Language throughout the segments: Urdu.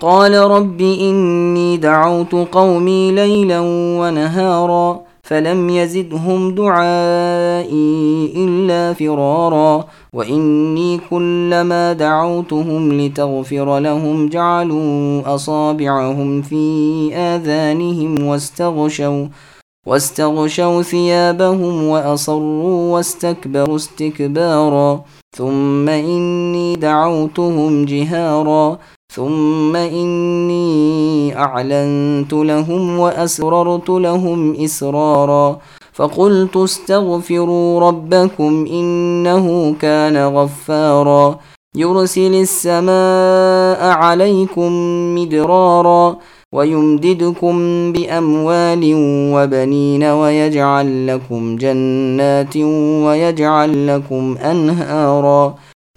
قال رب إني دعوت قومي ليلا ونهارا فلم يزدهم دعائي إلا فرارا وإني كلما دعوتهم لتغفر لهم جعلوا أصابعهم في آذانهم واستغشوا واستغشوا ثيابهم وأصروا واستكبروا استكبارا ثم إني دعوتهم جهارا ثم إني أعلنت لهم وأسررت لهم إسرارا فقلت استغفروا ربكم إنه كان غفارا يرسل السماء عليكم مدرارا ويمددكم بأموال وبنين ويجعل لكم جنات ويجعل لكم أنهارا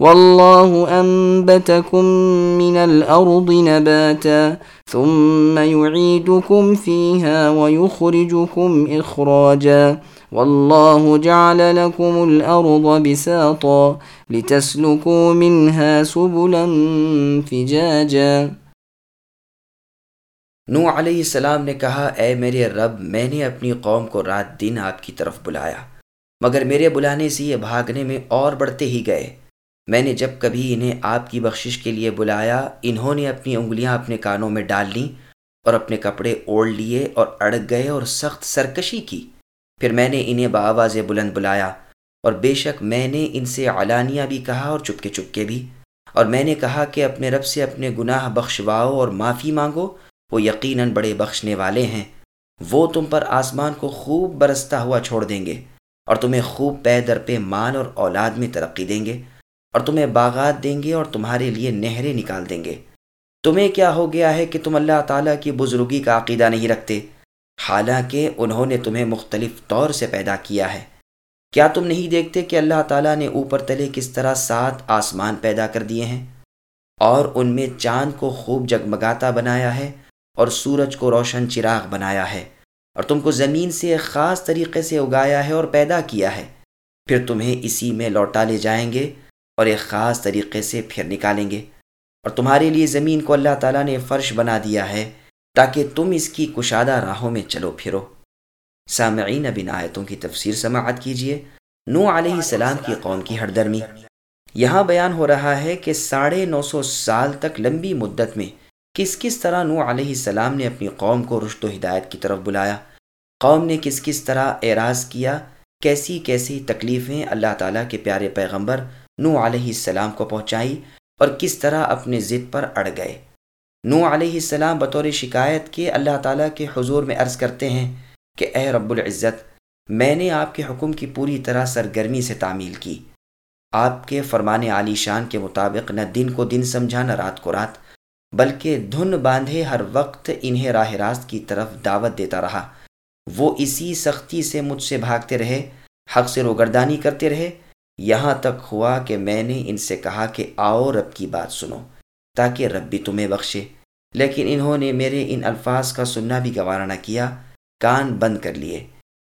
والله أنبتكم من الأرض نباتا ثم يعيدكم فيها ويخرجكم إخراجا والله جعل لكم الأرض بساطا لتسلكوا منها سبلا فجاجا نو علیہ السلام نے کہا، اے میرے رب، میں نے اپنی قوم کو رات دن آپ کی طرف بلایا، مگر میرے بلانے سے یہ بھاگنے میں اور بڑھتے ہی گئے۔ میں نے جب کبھی انہیں آپ کی بخشش کے لیے بلایا، انہوں نے اپنی انگلیاں اپنے کانوں میں ڈال لیں اور اپنے کپڑے اوڑھ لیے اور اڑک گئے اور سخت سرکشی کی۔ پھر میں نے انہیں بآواز بلند بلایا اور بے شک میں نے ان سے علانیہ بھی کہا اور چپکے چپکے بھی۔ اور میں نے کہا کہ اپنے رب سے اپنے گناہ بخشواؤ اور معافی مانگو، وہ یقیناً بڑے بخشنے والے ہیں۔ وہ تم پر آسمان کو خوب برستا ہوا چھوڑ دیں گے اور تمہیں خوب پے در پہ مان اور اولاد میں ترقی دیں گے۔ اور تمہیں باغات دیں گے اور تمہارے لیے نہریں نکال دیں گے۔ تمہیں کیا ہو گیا ہے کہ تم اللہ تعالیٰ کی بزرگی کا عقیدہ نہیں رکھتے؟ حالانکہ انہوں نے تمہیں مختلف طور سے پیدا کیا ہے۔ کیا تم نہیں دیکھتے کہ اللہ تعالیٰ نے اوپر تلے کس طرح سات آسمان پیدا کر دیے ہیں؟ اور ان میں چاند کو خوب جگمگاتا بنایا ہے اور سورج کو روشن چراغ بنایا ہے اور تم کو زمین سے ایک خاص طریقے سے اگایا ہے اور پیدا کیا ہے۔ پھر تمہیں اسی میں لوٹا لے جائیں گے اور ایک خاص طریقے سے پھر نکالیں گے۔ اور تمہارے لیے زمین کو اللہ تعالیٰ نے فرش بنا دیا ہے تاکہ تم اس کی کشادہ راہوں میں چلو پھرو۔ سامعین بن آیتوں کی تفسیر سماعت کیجیے نو علیہ السلام کی قوم کی ہردرمی یہاں بیان ہو رہا ہے کہ ساڑھے نو سو سال تک لمبی مدت میں کس کس طرح نو علیہ السلام نے اپنی قوم کو رشت و ہدایت کی طرف بلایا۔ قوم نے کس کس طرح اعراض کیا۔ کیسی کیسی تکلیفیں اللہ تعالیٰ کے پیارے پیغمبر نو علیہ السلام کو پہنچائی اور کس طرح اپنے ضد پر اڑ گئے۔ نو علیہ السلام بطور شکایت کے اللہ تعالیٰ کے حضور میں عرض کرتے ہیں کہ اے رب العزت، میں نے آپ کے حکم کی پوری طرح سرگرمی سے تعمیل کی۔ آپ کے فرمان عالی شان کے مطابق نہ دن کو دن سمجھا، نہ رات کو رات، بلکہ دھن باندھے ہر وقت انہیں راہ راست کی طرف دعوت دیتا رہا۔ وہ اسی سختی سے مجھ سے بھاگتے رہے، حق سے روگردانی کرتے رہے یہاں تک ہوا کہ میں نے ان سے کہا کہ آؤ رب کی بات سنو، تاکہ رب بھی تمہیں بخشے۔ لیکن انہوں نے میرے ان الفاظ کا سننا بھی گوارہ نہ کیا، کان بند کر لیے۔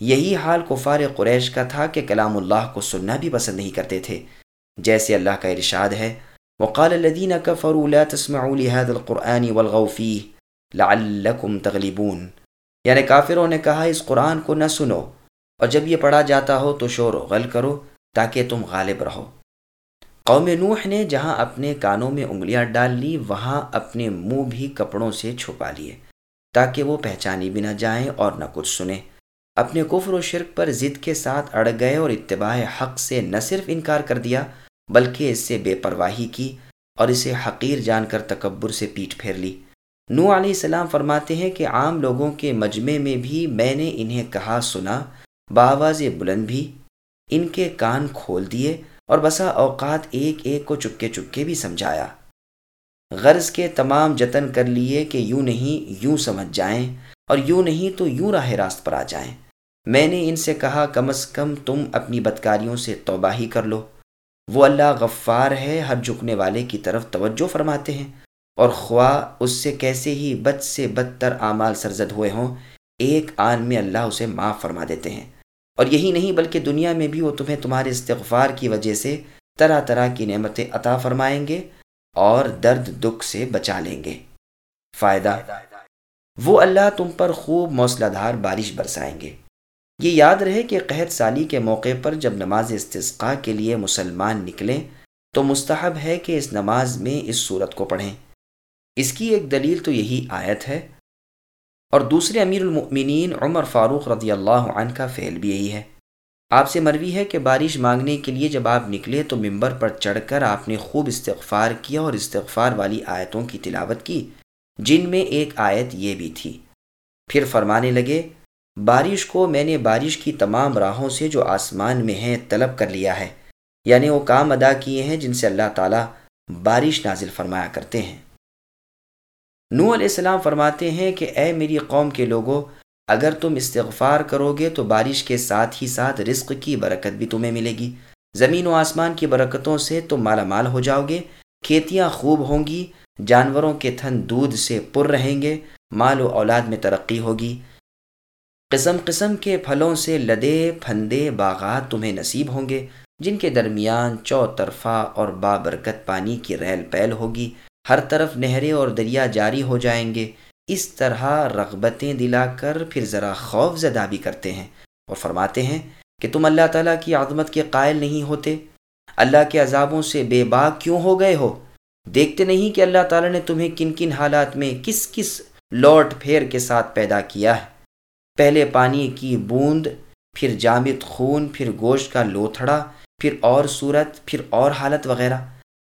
یہی حال کفار قریش کا تھا کہ کلام اللہ کو سننا بھی پسند نہیں کرتے تھے۔ جیسے اللہ کا ارشاد ہے، وقال الذين كفروا لا تسمعوا لهذا القرآن والغوا فيه لعلكم تغلبون۔ یعنی کافروں نے کہا، اس قرآن کو نہ سنو۔ اور جب یہ پڑھا جاتا ہو تو شور و غل کرو۔ تاکہ تم غالب رہو۔ قوم نوح نے جہاں اپنے کانوں میں انگلیاں ڈال لی، وہاں اپنے منہ بھی کپڑوں سے چھپا لیے، تاکہ وہ پہچانی بھی نہ جائیں اور نہ کچھ سنیں۔ اپنے کفر و شرک پر ضد کے ساتھ اڑ گئے اور اتباع حق سے نہ صرف انکار کر دیا، بلکہ اس سے بے پرواہی کی اور اسے حقیر جان کر تکبر سے پیٹ پھیر لی۔ نو علیہ السلام فرماتے ہیں کہ عام لوگوں کے مجمع میں بھی میں نے انہیں کہا سنا باواز بلند بھی ان کے کان کھول دیے اور بسا اوقات ایک ایک کو چپکے چپکے بھی سمجھایا۔ غرض کے تمام جتن کر لیے کہ یوں نہیں، یوں سمجھ جائیں اور یوں نہیں تو یوں راہ راست پر آ جائیں۔ میں نے ان سے کہا، کم از کم تم اپنی بدکاریوں سے توبہ ہی کر لو۔ وہ اللہ غفار ہے، ہر جھکنے والے کی طرف توجہ فرماتے ہیں۔ اور خواہ اس سے کیسے ہی بد سے بدتر اعمال سرزد ہوئے ہوں، ایک آن میں اللہ اسے معاف فرما دیتے ہیں۔ اور یہی نہیں بلکہ دنیا میں بھی وہ تمہیں تمہارے استغفار کی وجہ سے طرح طرح کی نعمتیں عطا فرمائیں گے اور درد دکھ سے بچا لیں گے۔ فائدہ، وہ اللہ تم پر خوب موسلا دھار بارش برسائیں گے۔ یہ یاد رہے کہ قحط سالی کے موقع پر جب نماز استثقاء کے لیے مسلمان نکلیں، تو مستحب ہے کہ اس نماز میں اس صورت کو پڑھیں۔ اس کی ایک دلیل تو یہی آیت ہے۔ اور دوسرے امیر المؤمنین عمر فاروق رضی اللہ عنہ کا فعل بھی یہی ہے۔ آپ سے مروی ہے کہ بارش مانگنے کے لیے جب آپ نکلے تو ممبر پر چڑھ کر آپ نے خوب استغفار کیا اور استغفار والی آیتوں کی تلاوت کی، جن میں ایک آیت یہ بھی تھی۔ پھر فرمانے لگے، بارش کو میں نے بارش کی تمام راہوں سے جو آسمان میں ہیں طلب کر لیا ہے یعنی وہ کام ادا کیے ہیں جن سے اللہ تعالیٰ بارش نازل فرمایا کرتے ہیں۔ نو علیہ السلام فرماتے ہیں کہ اے میری قوم کے لوگوں اگر تم استغفار کرو گے تو بارش کے ساتھ ہی ساتھ رزق کی برکت بھی تمہیں ملے گی۔ زمین و آسمان کی برکتوں سے تم مالا مال ہو جاؤ گے، کھیتیاں خوب ہوں گی، جانوروں کے تھن دودھ سے پر رہیں گے، مال و اولاد میں ترقی ہوگی۔ قسم قسم کے پھلوں سے لدے پھندے باغات تمہیں نصیب ہوں گے، جن کے درمیان چوطرفہ اور بابرکت پانی کی ریل پیل ہوگی۔ ہر طرف نہریں اور دریا جاری ہو جائیں گے۔ اس طرح رغبتیں دلا کر پھر ذرا خوف زدہ بھی کرتے ہیں اور فرماتے ہیں کہ تم اللہ تعالیٰ کی عظمت کے قائل نہیں ہوتے۔ اللہ کے عذابوں سے بے باغ کیوں ہو گئے ہو؟ دیکھتے نہیں کہ اللہ تعالیٰ نے تمہیں کن کن حالات میں کس کس لوٹ پھیر کے ساتھ پیدا کیا ہے۔ پہلے پانی کی بوند، پھر جامد خون، پھر گوشت کا لوتھڑا، پھر اور صورت، پھر اور حالت وغیرہ۔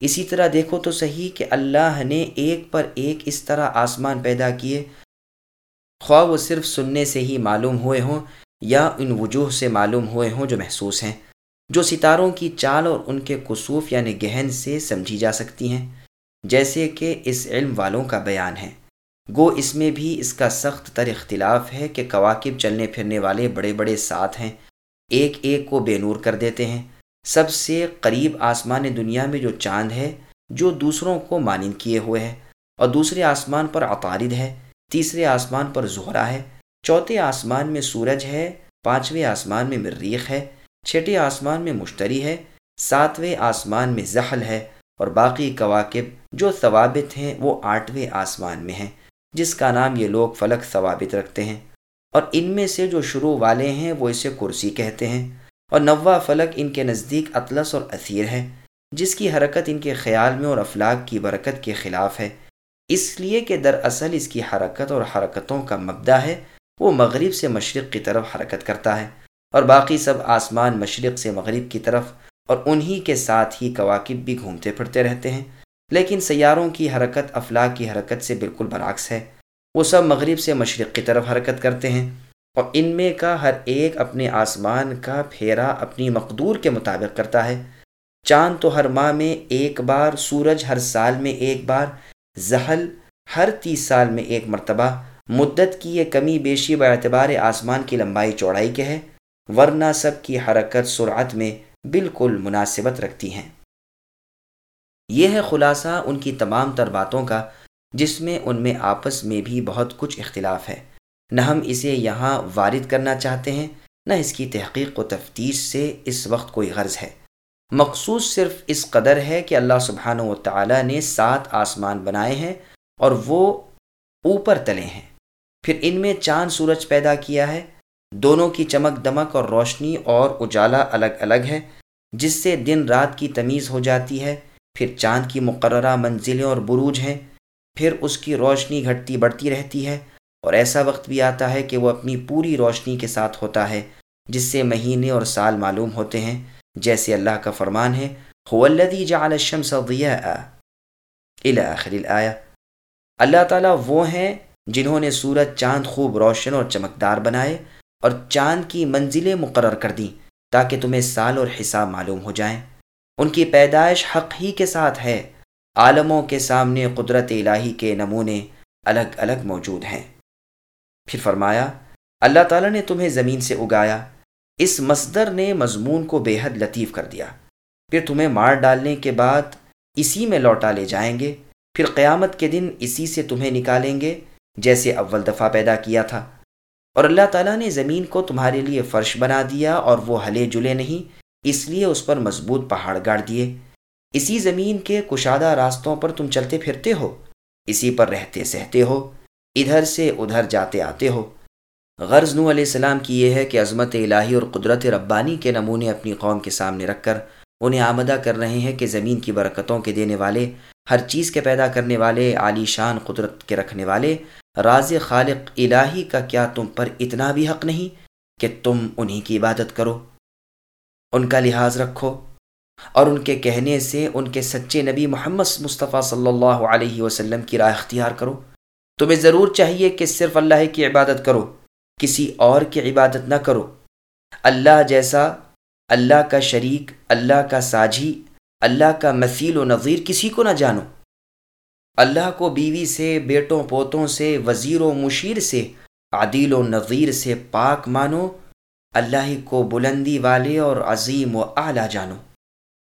اسی طرح دیکھو تو صحیح کہ اللہ نے ایک پر ایک اس طرح آسمان پیدا کیے۔ خواہ وہ صرف سننے سے ہی معلوم ہوئے ہوں یا ان وجوہ سے معلوم ہوئے ہوں جو محسوس ہیں، جو ستاروں کی چال اور ان کے کسوف یعنی گہن سے سمجھی جا سکتی ہیں، جیسے کہ اس علم والوں کا بیان ہے۔ گو اس میں بھی اس کا سخت تر اختلاف ہے کہ کواکب چلنے پھرنے والے بڑے بڑے ساتھ ہیں، ایک ایک کو بے نور کر دیتے ہیں۔ سب سے قریب آسمان دنیا میں جو چاند ہے، جو دوسروں کو مانند کیے ہوئے ہے۔ اور دوسرے آسمان پر عطارد ہے، تیسرے آسمان پر زہرا ہے۔ چوتھے آسمان میں سورج ہے، پانچویں آسمان میں مریخ ہے۔ چھٹے آسمان میں مشتری ہے، ساتویں آسمان میں زحل ہے۔ اور باقی کواکب جو ثوابت ہیں، وہ آٹھویں آسمان میں ہیں، جس کا نام یہ لوگ فلک ثوابت رکھتے ہیں۔ اور ان میں سے جو شروع والے ہیں، وہ اسے کرسی کہتے ہیں۔ اور نوا فلک ان کے نزدیک اطلس اور اثیر ہے، جس کی حرکت ان کے خیال میں اور افلاق کی برکت کے خلاف ہے۔ اس لیے کہ دراصل اس کی حرکت اور حرکتوں کا مبدا ہے، وہ مغرب سے مشرق کی طرف حرکت کرتا ہے اور باقی سب آسمان مشرق سے مغرب کی طرف اور انہی کے ساتھ ہی کواکب بھی گھومتے پھرتے رہتے ہیں۔ لیکن سیاروں کی حرکت، افلاق کی حرکت سے بالکل برعکس ہے۔ وہ سب مغرب سے مشرق کی طرف حرکت کرتے ہیں۔ اور ان میں کا ہر ایک اپنے آسمان کا پھیرا اپنی مقدور کے مطابق کرتا ہے۔ چاند تو ہر ماہ میں ایک بار، سورج ہر سال میں ایک بار زحل ہر تیس سال میں ایک مرتبہ۔ مدت کی یہ کمی بیشی با اعتبار آسمان کی لمبائی چوڑائی کے ہے۔ ورنہ سب کی حرکت سرعت میں بالکل مناسبت رکھتی ہیں۔ یہ ہے خلاصہ ان کی تمام تر باتوں کا، جس میں ان میں آپس میں بھی بہت کچھ اختلاف ہے۔ نہ ہم اسے یہاں وارد کرنا چاہتے ہیں، نہ اس کی تحقیق و تفتیش سے اس وقت کوئی غرض ہے۔ مخصوص صرف اس قدر ہے کہ اللہ سبحانہ و تعالیٰ نے سات آسمان بنائے ہیں اور وہ اوپر تلے ہیں۔ پھر ان میں چاند سورج پیدا کیا ہے۔ دونوں کی چمک دمک اور روشنی اور اجالا الگ الگ ہے، جس سے دن رات کی تمیز ہو جاتی ہے۔ پھر چاند کی مقررہ منزلیں اور بروج ہیں۔ پھر اس کی روشنی گھٹتی بڑھتی رہتی ہے۔ اور ایسا وقت بھی آتا ہے کہ وہ اپنی پوری روشنی کے ساتھ ہوتا ہے، جس سے مہینے اور سال معلوم ہوتے ہیں۔ جیسے اللہ کا فرمان ہے آخر اللہ تعالیٰ وہ ہیں جنہوں نے سورج چاند خوب روشن اور چمکدار بنائے اور چاند کی منزلیں مقرر کر دیں تاکہ تمہیں سال اور حساب معلوم ہو جائیں۔ ان کی پیدائش حق ہی کے ساتھ ہے۔ عالموں کے سامنے قدرت الہی کے نمونے الگ الگ موجود ہیں۔ پھر فرمایا، اللہ تعالیٰ نے تمہیں زمین سے اگایا، اس مصدر نے مضمون کو بے حد لطیف کر دیا۔ پھر تمہیں مار ڈالنے کے بعد اسی میں لوٹا لے جائیں گے، پھر قیامت کے دن اسی سے تمہیں نکالیں گے، جیسے اول دفعہ پیدا کیا تھا۔ اور اللہ تعالیٰ نے زمین کو تمہارے لیے فرش بنا دیا اور وہ ہلے جلے نہیں، اس لیے اس پر مضبوط پہاڑ گاڑ دیے۔ اسی زمین کے کشادہ راستوں پر تم چلتے پھرتے ہو، اسی پر رہتے سہتے ہو۔ ادھر سے ادھر جاتے آتے ہو۔ غرض نو علیہ السلام کی یہ ہے کہ عظمت الہی اور قدرت ربانی کے نمونے اپنی قوم کے سامنے رکھ کر انہیں آمدہ کر رہے ہیں کہ زمین کی برکتوں کے دینے والے، ہر چیز کے پیدا کرنے والے، عالی شان قدرت کے رکھنے والے، راز خالق الہی کا کیا تم پر اتنا بھی حق نہیں کہ تم انہی کی عبادت کرو؟ ان کا لحاظ رکھو۔ اور ان کے کہنے سے ان کے سچے نبی محمد مصطفیٰ صلی اللہ علیہ وسلم کی راہ اختیار کرو۔ تمہیں ضرور چاہیے کہ صرف اللہ کی عبادت کرو، کسی اور کی عبادت نہ کرو۔ اللہ جیسا، اللہ کا شریک، اللہ کا ساجھی، اللہ کا مثیل و نظیر کسی کو نہ جانو۔ اللہ کو بیوی سے، بیٹوں پوتوں سے، وزیر و مشیر سے، عدیل و نظیر سے پاک مانو۔ اللہ کو بلندی والے اور عظیم و اعلیٰ جانو۔